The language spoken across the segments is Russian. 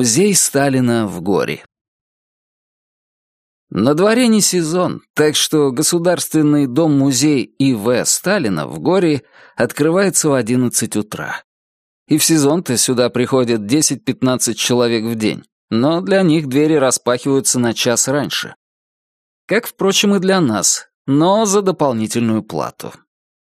Музей Сталина в горе. На дворе не сезон, так что Государственный дом-музей И.В. Сталина в горе открывается в 11 утра. И в сезон-то сюда приходят 10-15 человек в день, но для них двери распахиваются на час раньше. Как, впрочем, и для нас, но за дополнительную плату.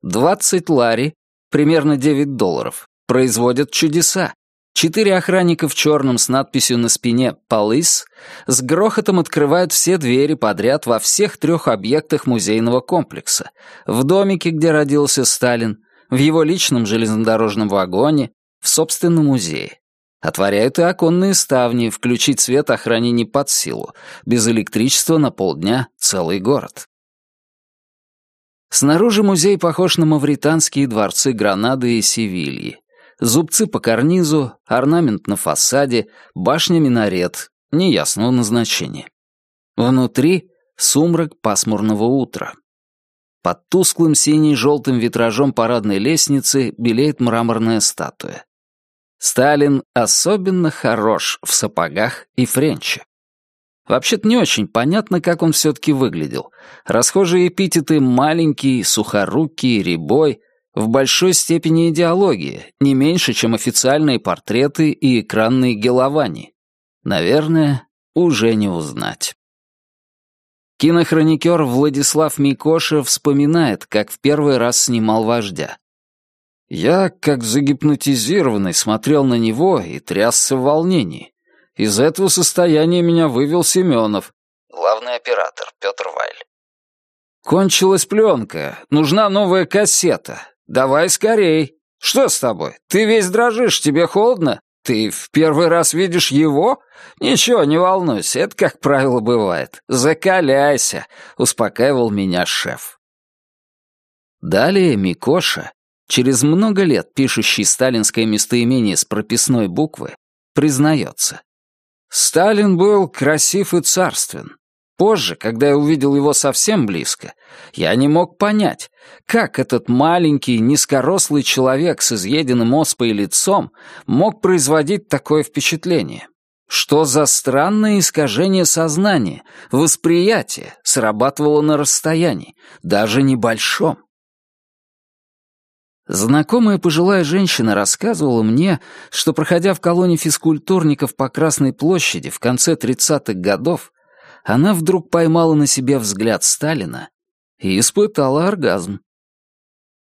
20 лари, примерно 9 долларов, производят чудеса. Четыре охранника в черном с надписью на спине «Полис» с грохотом открывают все двери подряд во всех трех объектах музейного комплекса. В домике, где родился Сталин, в его личном железнодорожном вагоне, в собственном музее. Отворяют и оконные ставни, включить свет охране не под силу. Без электричества на полдня целый город. Снаружи музей похож на мавританские дворцы Гранады и Севильи. Зубцы по карнизу, орнамент на фасаде, башня-минарет, неясного назначения. Внутри — сумрак пасмурного утра. Под тусклым синий-желтым витражом парадной лестницы белеет мраморная статуя. Сталин особенно хорош в сапогах и френче. Вообще-то не очень понятно, как он все-таки выглядел. Расхожие эпитеты «маленький», «сухорукий», «рябой» в большой степени идеология, не меньше, чем официальные портреты и экранные геловани. Наверное, уже не узнать. Кинохроникер Владислав Микоша вспоминает, как в первый раз снимал вождя. Я, как загипнотизированный, смотрел на него и трясся в волнении. Из этого состояния меня вывел Семенов. Главный оператор Петр Вайль. Кончилась пленка, нужна новая кассета. «Давай скорей. Что с тобой? Ты весь дрожишь, тебе холодно? Ты в первый раз видишь его? Ничего, не волнуйся, это, как правило, бывает. Закаляйся», — успокаивал меня шеф. Далее Микоша, через много лет пишущий сталинское местоимение с прописной буквы, признается. «Сталин был красив и царствен. Позже, когда я увидел его совсем близко, я не мог понять, как этот маленький, низкорослый человек с изъеденным оспой лицом мог производить такое впечатление. Что за странное искажение сознания, восприятие срабатывало на расстоянии, даже небольшом. Знакомая пожилая женщина рассказывала мне, что, проходя в колонии физкультурников по Красной площади в конце 30-х годов, она вдруг поймала на себе взгляд Сталина и испытала оргазм.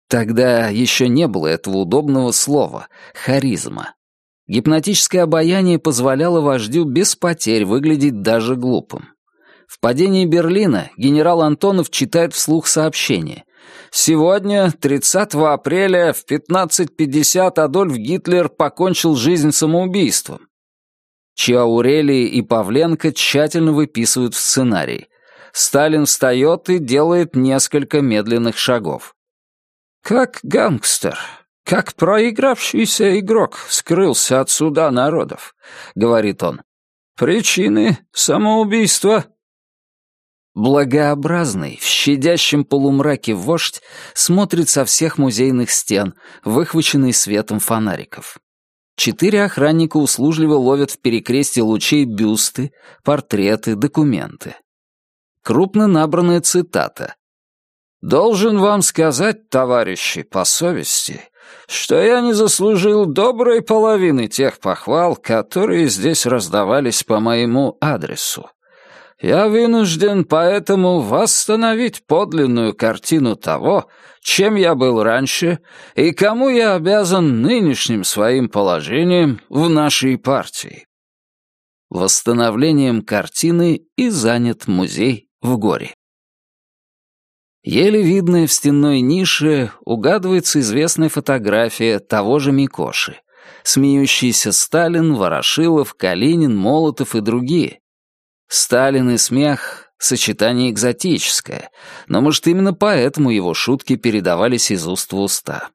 Тогда еще не было этого удобного слова — харизма. Гипнотическое обаяние позволяло вождю без потерь выглядеть даже глупым. В падении Берлина генерал Антонов читает вслух сообщение. «Сегодня, 30 апреля, в 15.50 Адольф Гитлер покончил жизнь самоубийством. Чаурели и Павленко тщательно выписывают в сценарий. Сталин встает и делает несколько медленных шагов. Как гангстер, как проигравшийся игрок скрылся от суда народов, говорит он. Причины самоубийства. Благообразный, в щадящем полумраке вождь смотрит со всех музейных стен, выхваченный светом фонариков. Четыре охранника услужливо ловят в перекрестье лучей бюсты, портреты, документы. Крупно набранная цитата. «Должен вам сказать, товарищи, по совести, что я не заслужил доброй половины тех похвал, которые здесь раздавались по моему адресу. Я вынужден поэтому восстановить подлинную картину того, чем я был раньше и кому я обязан нынешним своим положением в нашей партии. Восстановлением картины и занят музей в горе. Еле видная в стенной нише угадывается известная фотография того же Микоши. Смеющийся Сталин, Ворошилов, Калинин, Молотов и другие. Сталин и смех — сочетание экзотическое, но, может, именно поэтому его шутки передавались из уст в уста.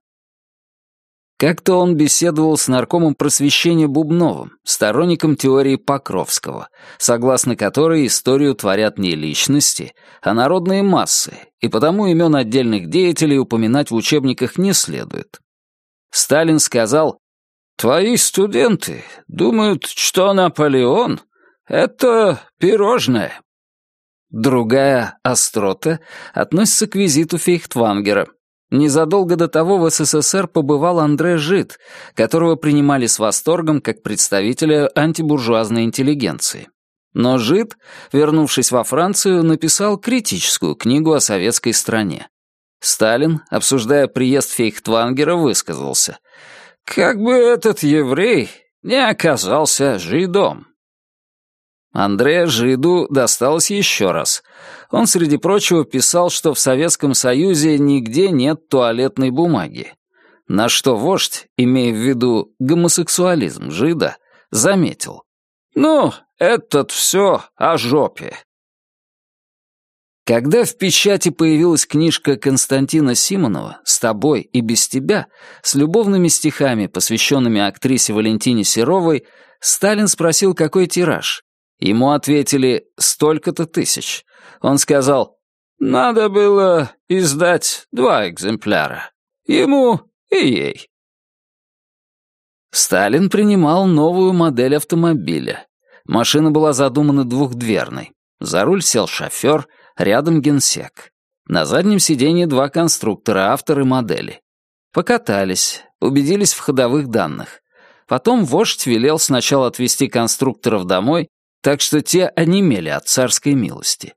Как-то он беседовал с наркомом просвещения Бубновым, сторонником теории Покровского, согласно которой историю творят не личности, а народные массы, и потому имен отдельных деятелей упоминать в учебниках не следует. Сталин сказал, «Твои студенты думают, что Наполеон — это пирожное». Другая острота относится к визиту Фейхтвангера — Незадолго до того в СССР побывал Андре Жид, которого принимали с восторгом как представителя антибуржуазной интеллигенции. Но Жид, вернувшись во Францию, написал критическую книгу о советской стране. Сталин, обсуждая приезд Фейхтвангера, высказался. «Как бы этот еврей не оказался жидом». Андрея Жиду досталось еще раз. Он, среди прочего, писал, что в Советском Союзе нигде нет туалетной бумаги. На что вождь, имея в виду гомосексуализм Жида, заметил. «Ну, этот все о жопе». Когда в печати появилась книжка Константина Симонова «С тобой и без тебя» с любовными стихами, посвященными актрисе Валентине Серовой, Сталин спросил, какой тираж. Ему ответили «столько-то тысяч». Он сказал «надо было издать два экземпляра. Ему и ей». Сталин принимал новую модель автомобиля. Машина была задумана двухдверной. За руль сел шофер, рядом генсек. На заднем сиденье два конструктора, авторы модели. Покатались, убедились в ходовых данных. Потом вождь велел сначала отвезти конструкторов домой, так что те онемели от царской милости.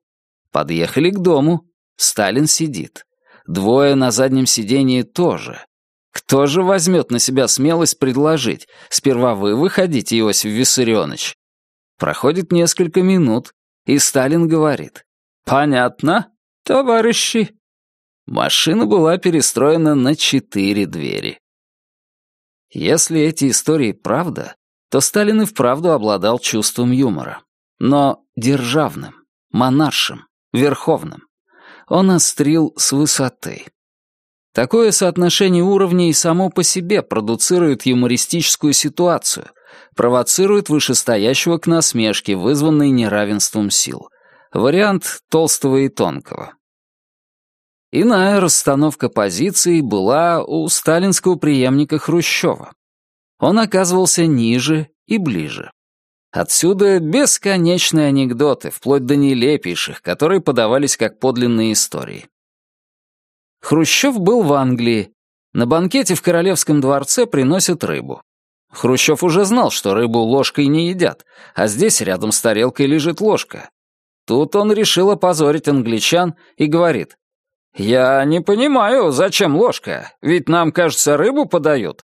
Подъехали к дому. Сталин сидит. Двое на заднем сидении тоже. Кто же возьмет на себя смелость предложить? Сперва вы выходите, Иосиф Виссарионович. Проходит несколько минут, и Сталин говорит. «Понятно, товарищи». Машина была перестроена на четыре двери. Если эти истории правда, то Сталин и вправду обладал чувством юмора. Но державным, монаршим, верховным. Он острил с высоты. Такое соотношение уровней само по себе продуцирует юмористическую ситуацию, провоцирует вышестоящего к насмешке, вызванной неравенством сил. Вариант толстого и тонкого. Иная расстановка позиций была у сталинского преемника Хрущева он оказывался ниже и ближе. Отсюда бесконечные анекдоты, вплоть до нелепейших, которые подавались как подлинные истории. Хрущев был в Англии. На банкете в Королевском дворце приносят рыбу. Хрущев уже знал, что рыбу ложкой не едят, а здесь рядом с тарелкой лежит ложка. Тут он решил опозорить англичан и говорит, «Я не понимаю, зачем ложка, ведь нам, кажется, рыбу подают».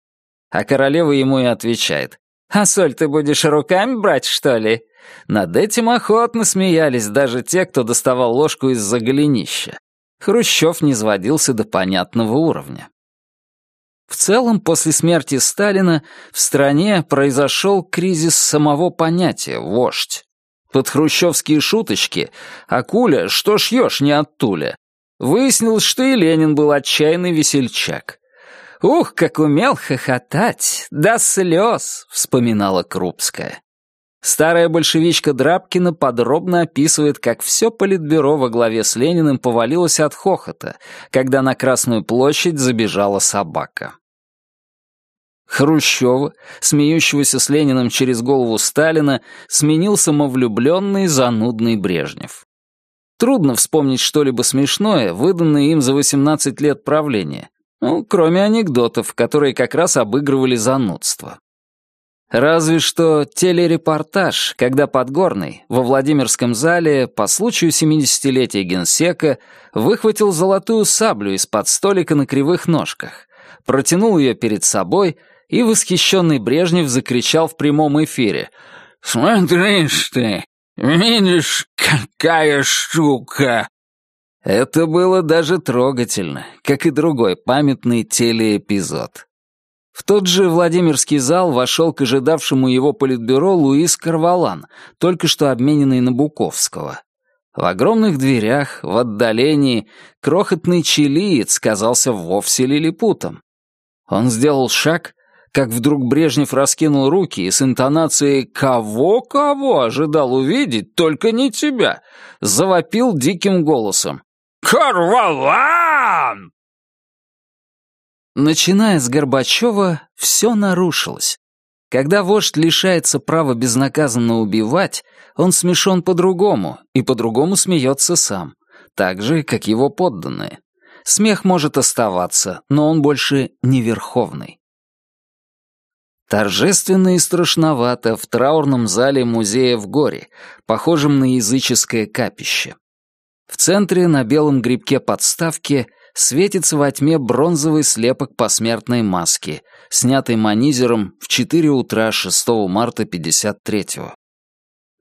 А королева ему и отвечает. «А соль ты будешь руками брать, что ли?» Над этим охотно смеялись даже те, кто доставал ложку из-за голенища. Хрущев не сводился до понятного уровня. В целом, после смерти Сталина в стране произошел кризис самого понятия «вождь». Под хрущевские шуточки «Акуля, что шьешь, не оттуля?» Выяснилось, что и Ленин был отчаянный весельчак. «Ух, как умел хохотать! До слез!» — вспоминала Крупская. Старая большевичка Драбкина подробно описывает, как все политбюро во главе с Лениным повалилось от хохота, когда на Красную площадь забежала собака. Хрущева, смеющегося с Лениным через голову Сталина, сменил самовлюбленный занудный Брежнев. Трудно вспомнить что-либо смешное, выданное им за 18 лет правления, ну, кроме анекдотов, которые как раз обыгрывали занудство. Разве что телерепортаж, когда Подгорный во Владимирском зале по случаю 70-летия генсека выхватил золотую саблю из-под столика на кривых ножках, протянул ее перед собой, и восхищенный Брежнев закричал в прямом эфире «Смотришь ты, видишь, какая штука!» Это было даже трогательно, как и другой памятный телеэпизод. В тот же Владимирский зал вошел к ожидавшему его политбюро Луис Карвалан, только что обмененный на Буковского. В огромных дверях, в отдалении, крохотный чилиец казался вовсе лилипутом. Он сделал шаг, как вдруг Брежнев раскинул руки и с интонацией «Кого-кого ожидал увидеть, только не тебя!» завопил диким голосом. «Карвалан!» Начиная с Горбачева, все нарушилось. Когда вождь лишается права безнаказанно убивать, он смешон по-другому, и по-другому смеется сам, так же, как его подданные. Смех может оставаться, но он больше не верховный. Торжественно и страшновато в траурном зале музея в горе, похожем на языческое капище. В центре на белом грибке подставки светится во тьме бронзовый слепок посмертной маски, снятый манизером в 4 утра 6 марта 53-го.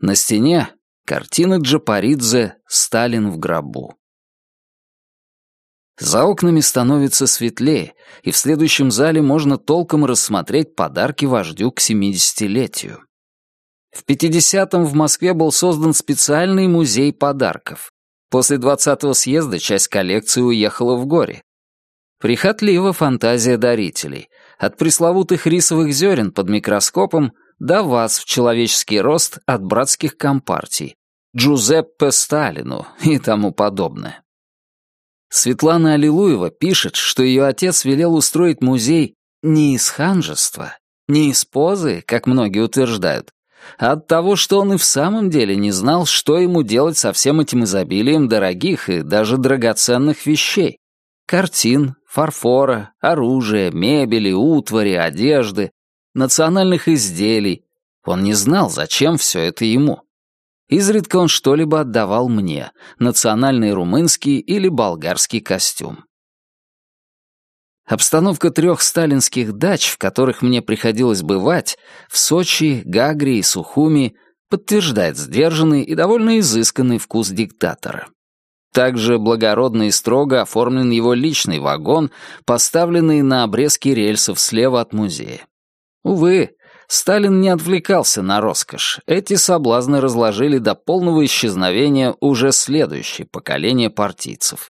На стене картина Джапаридзе «Сталин в гробу». За окнами становится светлее, и в следующем зале можно толком рассмотреть подарки вождю к 70-летию. В 50-м в Москве был создан специальный музей подарков. После 20-го съезда часть коллекции уехала в горе. Прихотлива фантазия дарителей. От пресловутых рисовых зерен под микроскопом до вас в человеческий рост от братских компартий, Джузеппе Сталину и тому подобное. Светлана Аллилуева пишет, что ее отец велел устроить музей не из ханжества, не из позы, как многие утверждают, от того, что он и в самом деле не знал, что ему делать со всем этим изобилием дорогих и даже драгоценных вещей. Картин, фарфора, оружия, мебели, утвари, одежды, национальных изделий. Он не знал, зачем все это ему. Изредка он что-либо отдавал мне, национальный румынский или болгарский костюм. Обстановка трех сталинских дач, в которых мне приходилось бывать, в Сочи, Гагре и Сухуми, подтверждает сдержанный и довольно изысканный вкус диктатора. Также благородно и строго оформлен его личный вагон, поставленный на обрезке рельсов слева от музея. Увы, Сталин не отвлекался на роскошь. Эти соблазны разложили до полного исчезновения уже следующее поколение партийцев.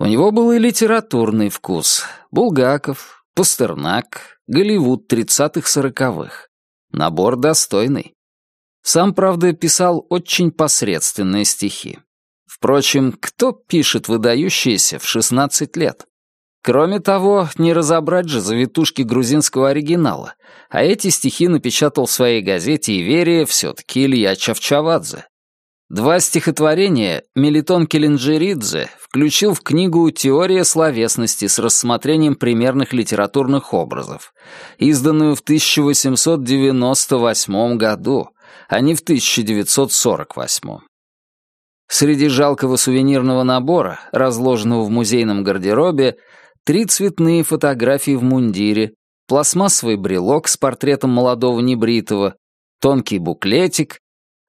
У него был и литературный вкус. Булгаков, Пастернак, Голливуд 30-х-40-х. Набор достойный. Сам, правда, писал очень посредственные стихи. Впрочем, кто пишет выдающиеся в 16 лет? Кроме того, не разобрать же завитушки грузинского оригинала, а эти стихи напечатал в своей газете «Иверия» все-таки Илья Чавчавадзе. Два стихотворения Мелитон Келенджеридзе включил в книгу «Теория словесности» с рассмотрением примерных литературных образов, изданную в 1898 году, а не в 1948. Среди жалкого сувенирного набора, разложенного в музейном гардеробе, три цветные фотографии в мундире, пластмассовый брелок с портретом молодого небритого, тонкий буклетик,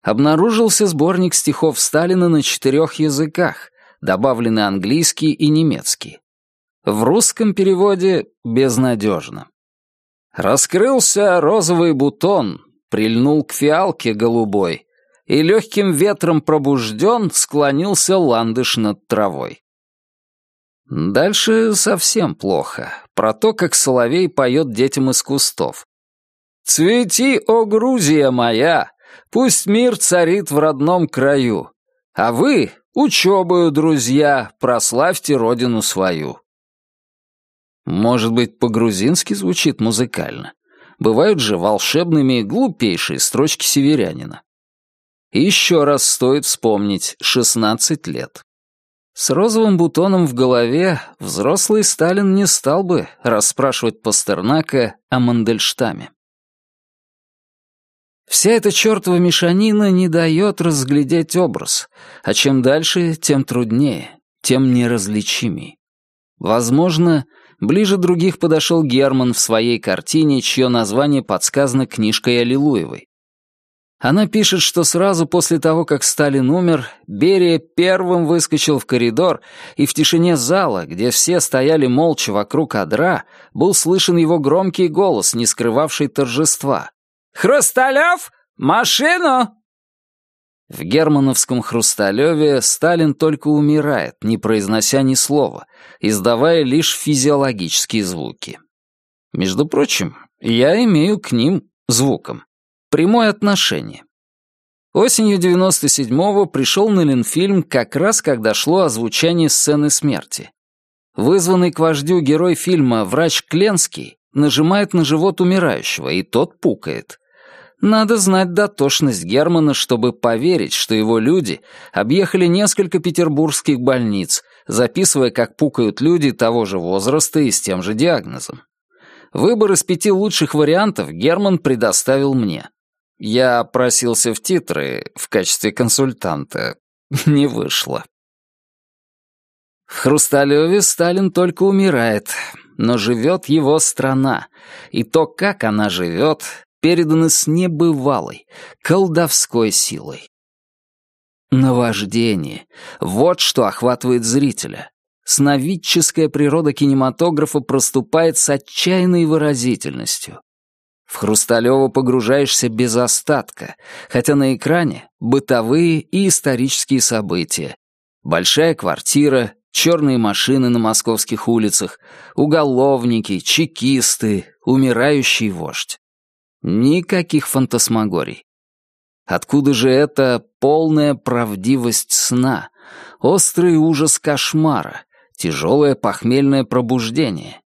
обнаружился сборник стихов Сталина на четырех языках, добавлены английский и немецкий. В русском переводе безнадежно. Раскрылся розовый бутон, прильнул к фиалке голубой, и легким ветром пробужден склонился ландыш над травой. Дальше совсем плохо. Про то, как соловей поет детям из кустов. «Цвети, о Грузия моя! Пусть мир царит в родном краю. А вы, учебою, друзья, прославьте родину свою». Может быть, по-грузински звучит музыкально. Бывают же волшебными глупейшие строчки северянина. И еще раз стоит вспомнить шестнадцать лет. С розовым бутоном в голове взрослый Сталин не стал бы расспрашивать Пастернака о Мандельштаме. Вся эта чертова мешанина не дает разглядеть образ, а чем дальше, тем труднее, тем неразличимей. Возможно, ближе других подошел Герман в своей картине, чье название подсказано книжкой Аллилуевой. Она пишет, что сразу после того, как Сталин умер, Берия первым выскочил в коридор, и в тишине зала, где все стояли молча вокруг одра, был слышен его громкий голос, не скрывавший торжества. «Хрусталев, машину!» В германовском Хрусталеве Сталин только умирает, не произнося ни слова, издавая лишь физиологические звуки. Между прочим, я имею к ним, звукам, прямое отношение. Осенью 97-го пришел на Ленфильм как раз, когда шло озвучание сцены смерти. Вызванный к вождю герой фильма врач Кленский нажимает на живот умирающего, и тот пукает. Надо знать дотошность Германа, чтобы поверить, что его люди объехали несколько петербургских больниц, записывая, как пукают люди того же возраста и с тем же диагнозом. Выбор из пяти лучших вариантов Герман предоставил мне. Я просился в титры в качестве консультанта. Не вышло. В Хрусталеве Сталин только умирает, но живет его страна, и то, как она живет, переданы с небывалой, колдовской силой. Наваждение — вот что охватывает зрителя. Сновидческая природа кинематографа проступает с отчаянной выразительностью. В Хрусталёво погружаешься без остатка, хотя на экране бытовые и исторические события. Большая квартира, черные машины на московских улицах, уголовники, чекисты, умирающий вождь. Никаких фантасмагорий. Откуда же эта полная правдивость сна, острый ужас кошмара, тяжелое похмельное пробуждение?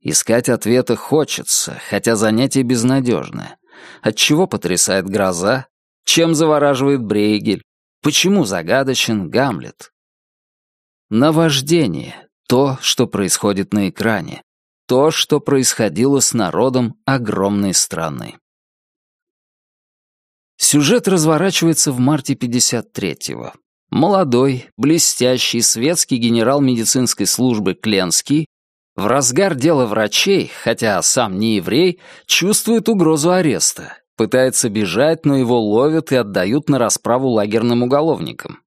Искать ответы хочется, хотя занятие безнадежное. От чего потрясает гроза? Чем завораживает Брейгель? Почему загадочен Гамлет? Наваждение — то, что происходит на экране то, что происходило с народом огромной страны. Сюжет разворачивается в марте 53-го. Молодой, блестящий светский генерал медицинской службы Кленский в разгар дела врачей, хотя сам не еврей, чувствует угрозу ареста, пытается бежать, но его ловят и отдают на расправу лагерным уголовникам.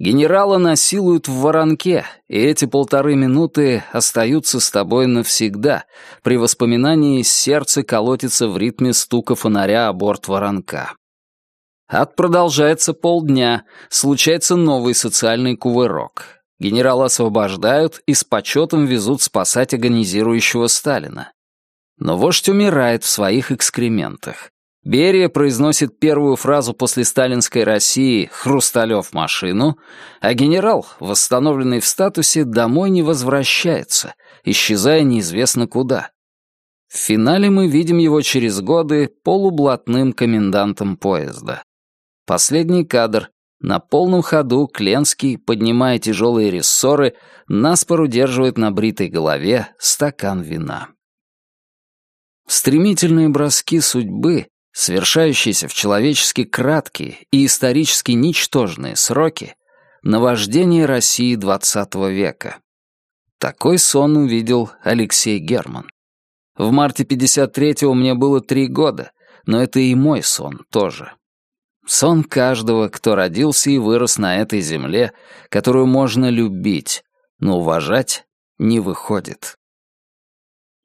Генерала насилуют в воронке, и эти полторы минуты остаются с тобой навсегда. При воспоминании сердце колотится в ритме стука фонаря о борт воронка. Ад продолжается полдня, случается новый социальный кувырок. Генерала освобождают и с почетом везут спасать агонизирующего Сталина. Но вождь умирает в своих экскрементах. Берия произносит первую фразу после сталинской России «Хрусталев машину», а генерал, восстановленный в статусе, домой не возвращается, исчезая неизвестно куда. В финале мы видим его через годы полублатным комендантом поезда. Последний кадр. На полном ходу Кленский, поднимая тяжелые рессоры, наспор удерживает на бритой голове стакан вина. Стремительные броски судьбы совершающиеся в человечески краткие и исторически ничтожные сроки, наваждение России XX века. Такой сон увидел Алексей Герман. В марте 53-го мне было три года, но это и мой сон тоже. Сон каждого, кто родился и вырос на этой земле, которую можно любить, но уважать не выходит.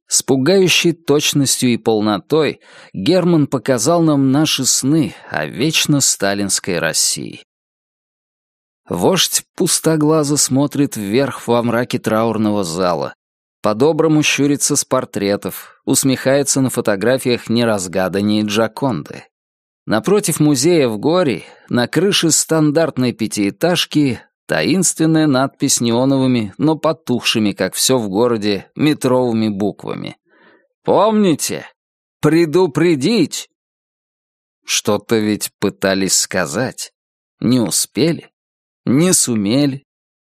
С пугающей точностью и полнотой Герман показал нам наши сны о вечно сталинской России. Вождь пустоглазо смотрит вверх во мраке траурного зала, по-доброму щурится с портретов, усмехается на фотографиях неразгаданней Джаконды. Напротив музея в горе, на крыше стандартной пятиэтажки, Таинственная надпись неоновыми, но потухшими, как все в городе, метровыми буквами. «Помните? Предупредить!» Что-то ведь пытались сказать. Не успели, не сумели,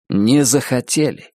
не захотели.